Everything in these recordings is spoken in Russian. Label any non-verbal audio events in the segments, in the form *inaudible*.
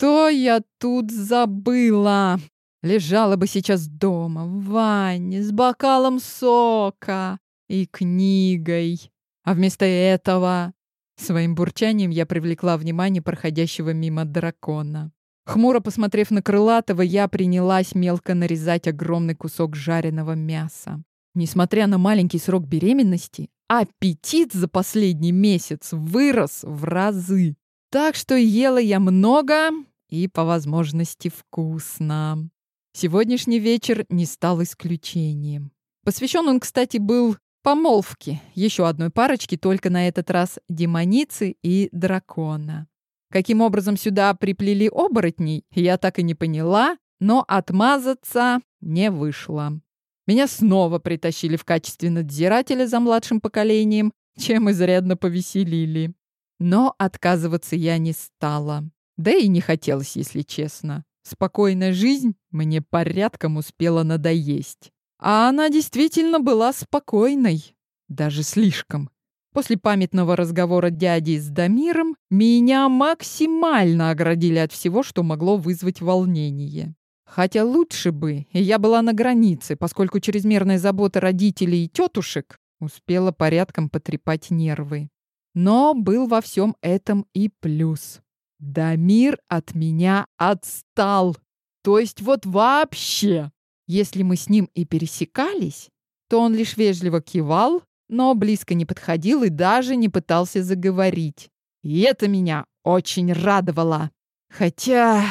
Что я тут забыла? Лежала бы сейчас дома, в ванне, с бокалом сока и книгой. А вместо этого своим бурчанием я привлекла внимание проходящего мимо дракона. Хмуро посмотрев на крылатого, я принялась мелко нарезать огромный кусок жареного мяса. Несмотря на маленький срок беременности, аппетит за последний месяц вырос в разы. Так что ела я много и, по возможности, вкусно. Сегодняшний вечер не стал исключением. Посвящен он, кстати, был помолвке еще одной парочки, только на этот раз демоницы и дракона. Каким образом сюда приплели оборотней, я так и не поняла, но отмазаться не вышло. Меня снова притащили в качестве надзирателя за младшим поколением, чем изрядно повеселили. Но отказываться я не стала. Да и не хотелось, если честно. Спокойная жизнь мне порядком успела надоесть. А она действительно была спокойной. Даже слишком. После памятного разговора дяди с Дамиром меня максимально оградили от всего, что могло вызвать волнение. Хотя лучше бы, я была на границе, поскольку чрезмерная забота родителей и тетушек успела порядком потрепать нервы. Но был во всем этом и плюс. Дамир от меня отстал. То есть вот вообще. Если мы с ним и пересекались, то он лишь вежливо кивал, но близко не подходил и даже не пытался заговорить. И это меня очень радовало. Хотя,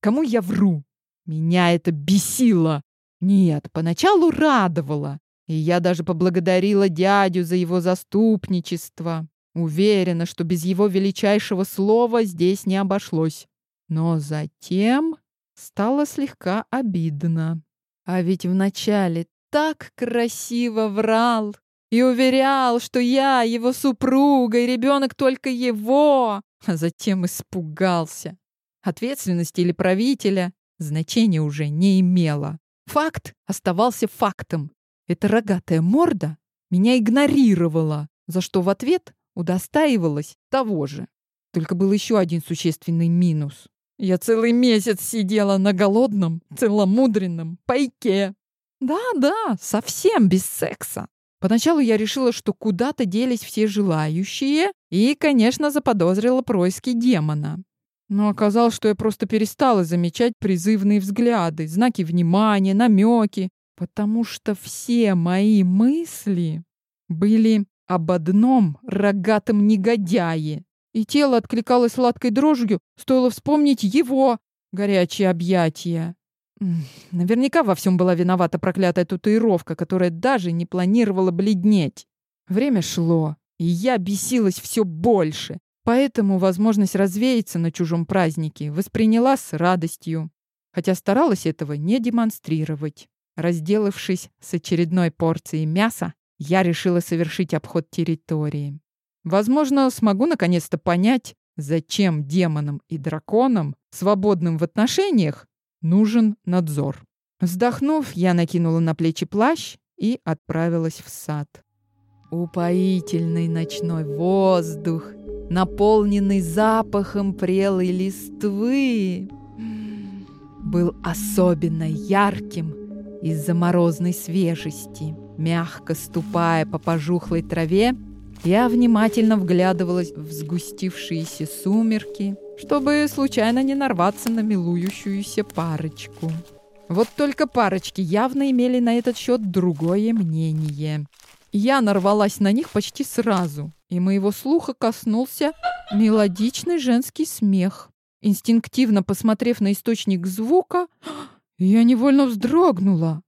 кому я вру? Меня это бесило. Нет, поначалу радовало. И я даже поблагодарила дядю за его заступничество. Уверена, что без его величайшего слова здесь не обошлось. Но затем стало слегка обидно. А ведь вначале так красиво врал и уверял, что я его супруга и ребенок только его, а затем испугался. Ответственность или правителя значения уже не имело. Факт оставался фактом. Эта рогатая морда меня игнорировала, за что в ответ удостаивалась того же. Только был еще один существенный минус. Я целый месяц сидела на голодном, целомудренном пайке. Да-да, совсем без секса. Поначалу я решила, что куда-то делись все желающие и, конечно, заподозрила происки демона. Но оказалось, что я просто перестала замечать призывные взгляды, знаки внимания, намеки, потому что все мои мысли были об одном рогатом негодяе. И тело откликалось сладкой дрожью, стоило вспомнить его горячие объятия. Наверняка во всем была виновата проклятая татуировка, которая даже не планировала бледнеть. Время шло, и я бесилась все больше. Поэтому возможность развеяться на чужом празднике восприняла с радостью, хотя старалась этого не демонстрировать. Разделавшись с очередной порцией мяса, я решила совершить обход территории. Возможно, смогу наконец-то понять, зачем демонам и драконам, свободным в отношениях, нужен надзор. Вздохнув, я накинула на плечи плащ и отправилась в сад. Упоительный ночной воздух, наполненный запахом прелой листвы, был особенно ярким из-за морозной свежести. Мягко ступая по пожухлой траве, я внимательно вглядывалась в сгустившиеся сумерки, чтобы случайно не нарваться на милующуюся парочку. Вот только парочки явно имели на этот счет другое мнение. Я нарвалась на них почти сразу, и моего слуха коснулся мелодичный женский смех. Инстинктивно посмотрев на источник звука, я невольно вздрогнула.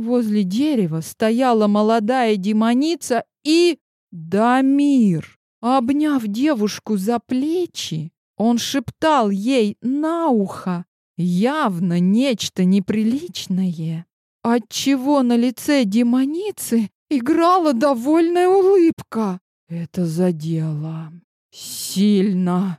Возле дерева стояла молодая демоница и... Дамир! Обняв девушку за плечи, он шептал ей на ухо явно нечто неприличное, отчего на лице демоницы играла довольная улыбка. Это задело. Сильно.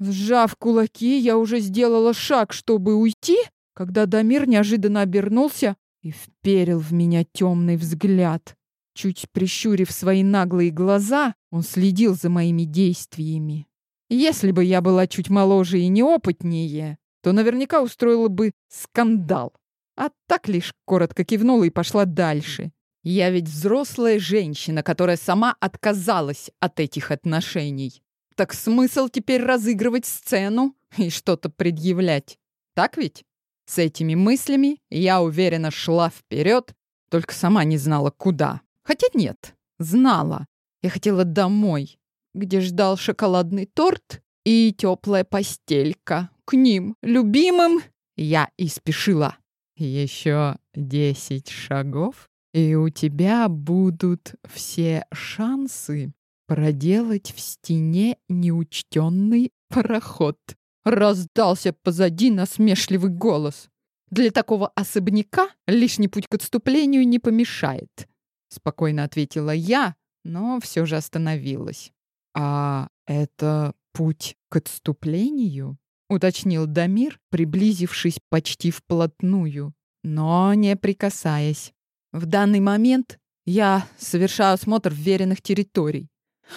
Сжав кулаки, я уже сделала шаг, чтобы уйти, когда Дамир неожиданно обернулся и вперил в меня темный взгляд. Чуть прищурив свои наглые глаза, он следил за моими действиями. Если бы я была чуть моложе и неопытнее, то наверняка устроила бы скандал. А так лишь коротко кивнула и пошла дальше. Я ведь взрослая женщина, которая сама отказалась от этих отношений. Так смысл теперь разыгрывать сцену и что-то предъявлять? Так ведь? С этими мыслями я уверенно шла вперед, только сама не знала, куда. Хотя нет, знала. Я хотела домой, где ждал шоколадный торт и теплая постелька. К ним, любимым, я и спешила. Еще десять шагов, и у тебя будут все шансы проделать в стене неучтенный проход. Раздался позади насмешливый голос. Для такого особняка лишний путь к отступлению не помешает. Спокойно ответила я, но все же остановилась. А это путь к отступлению? Уточнил Дамир, приблизившись почти вплотную, но не прикасаясь. В данный момент я совершаю осмотр вверенных территорий.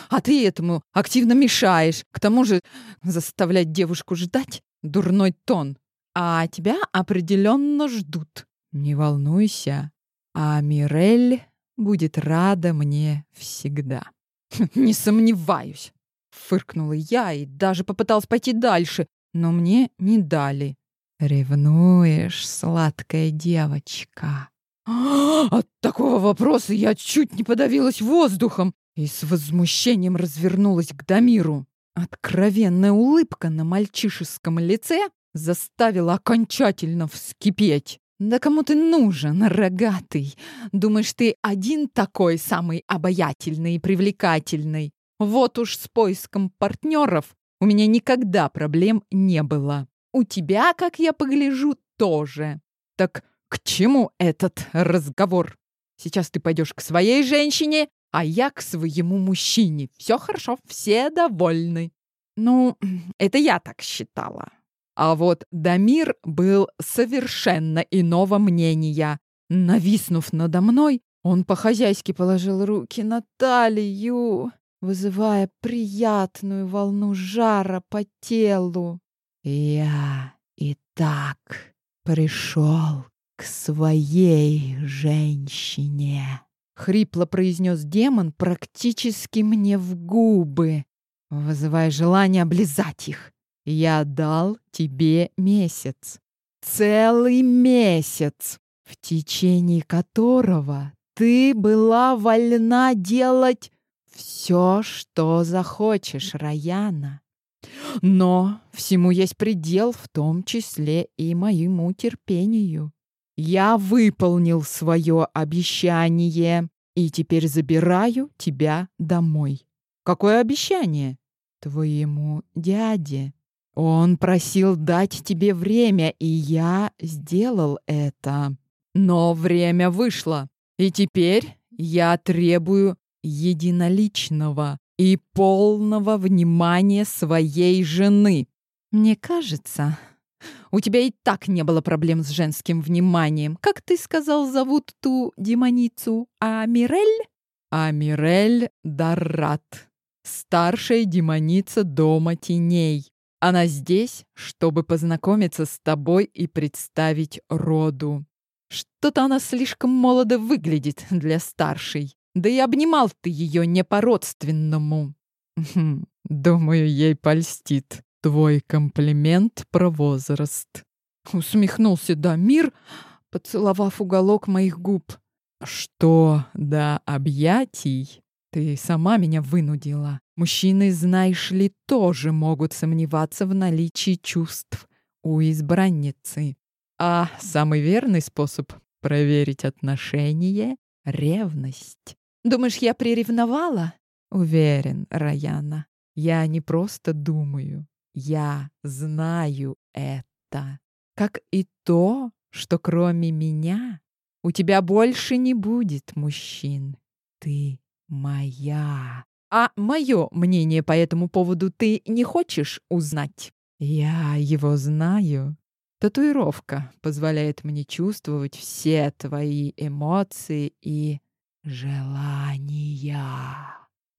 А ты этому активно мешаешь. К тому же заставлять девушку ждать — дурной тон. А тебя определенно ждут. Не волнуйся. А Мирель будет рада мне всегда. *laughs* Не сомневаюсь. Фыркнула я и даже попыталась пойти дальше, но мне не дали. Ревнуешь, сладкая девочка. *gasps* От такого вопроса я чуть не подавилась воздухом и с возмущением развернулась к Дамиру. Откровенная улыбка на мальчишеском лице заставила окончательно вскипеть. «Да кому ты нужен, рогатый? Думаешь, ты один такой самый обаятельный и привлекательный? Вот уж с поиском партнеров у меня никогда проблем не было. У тебя, как я погляжу, тоже. Так к чему этот разговор? Сейчас ты пойдешь к своей женщине, а я к своему мужчине. Все хорошо, все довольны. Ну, *clears throat* это я так считала. А вот Дамир был совершенно иного мнения. Нависнув надо мной, он по-хозяйски положил руки на талию, вызывая приятную волну жара по телу. Я и так пришел к своей женщине. Хрипло произнес демон практически мне в губы, вызывая желание облизать их. Я дал тебе месяц. Целый месяц, в течение которого ты была вольна делать все, что захочешь, Раяна. Но всему есть предел, в том числе и моему терпению. Я выполнил свое обещание и теперь забираю тебя домой. Какое обещание? Твоему дяде. Он просил дать тебе время, и я сделал это. Но время вышло, и теперь я требую единоличного и полного внимания своей жены. Мне кажется, у тебя и так не было проблем с женским вниманием. Как ты сказал, зовут ту демоницу? Амирель? Амирель Даррат. Старшая демоница Дома Теней. Она здесь, чтобы познакомиться с тобой и представить роду. Что-то она слишком молодо выглядит для старшей. Да и обнимал ты ее не по-родственному. Хм, думаю, ей польстит твой комплимент про возраст. Усмехнулся Дамир, поцеловав уголок моих губ. Что до объятий? Ты сама меня вынудила. Мужчины, знаешь ли, тоже могут сомневаться в наличии чувств у избранницы. А самый верный способ проверить отношения — ревность. Думаешь, я приревновала? Уверен, Раяна. Я не просто думаю. Я знаю это. Как и то, что кроме меня у тебя больше не будет мужчин. Ты моя. А мое мнение по этому поводу ты не хочешь узнать? Я его знаю. Татуировка позволяет мне чувствовать все твои эмоции и желания.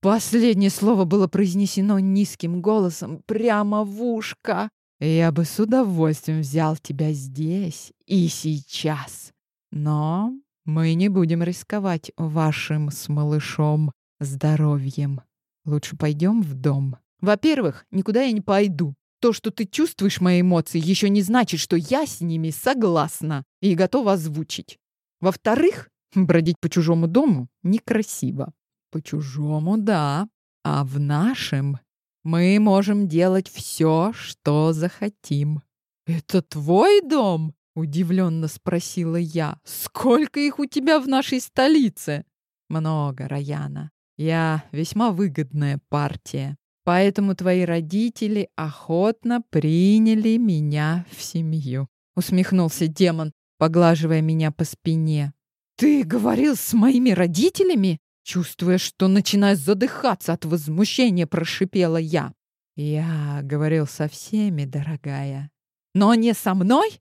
Последнее слово было произнесено низким голосом прямо в ушко. Я бы с удовольствием взял тебя здесь и сейчас. Но мы не будем рисковать вашим с малышом здоровьем. Лучше пойдем в дом. Во-первых, никуда я не пойду. То, что ты чувствуешь мои эмоции, еще не значит, что я с ними согласна и готова озвучить. Во-вторых, бродить по чужому дому некрасиво. По чужому, да. А в нашем мы можем делать все, что захотим. Это твой дом? Удивленно спросила я. Сколько их у тебя в нашей столице? Много, Раяна. Я весьма выгодная партия. Поэтому твои родители охотно приняли меня в семью. Усмехнулся демон, поглаживая меня по спине. Ты говорил с моими родителями? Чувствуя, что начинаю задыхаться от возмущения, прошипела я. «Я говорил со всеми, дорогая. Но не со мной?»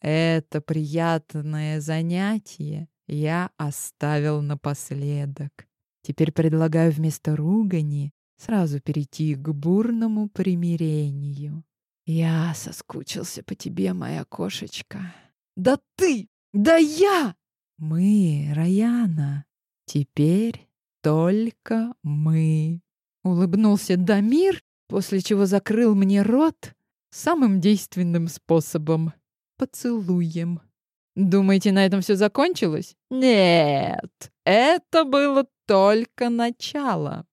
«Это приятное занятие я оставил напоследок. Теперь предлагаю вместо ругани сразу перейти к бурному примирению. Я соскучился по тебе, моя кошечка». «Да ты! Да я!» «Мы, Раяна, Теперь только мы. Улыбнулся Дамир, после чего закрыл мне рот самым действенным способом — поцелуем. Думаете, на этом все закончилось? Нет, это было только начало.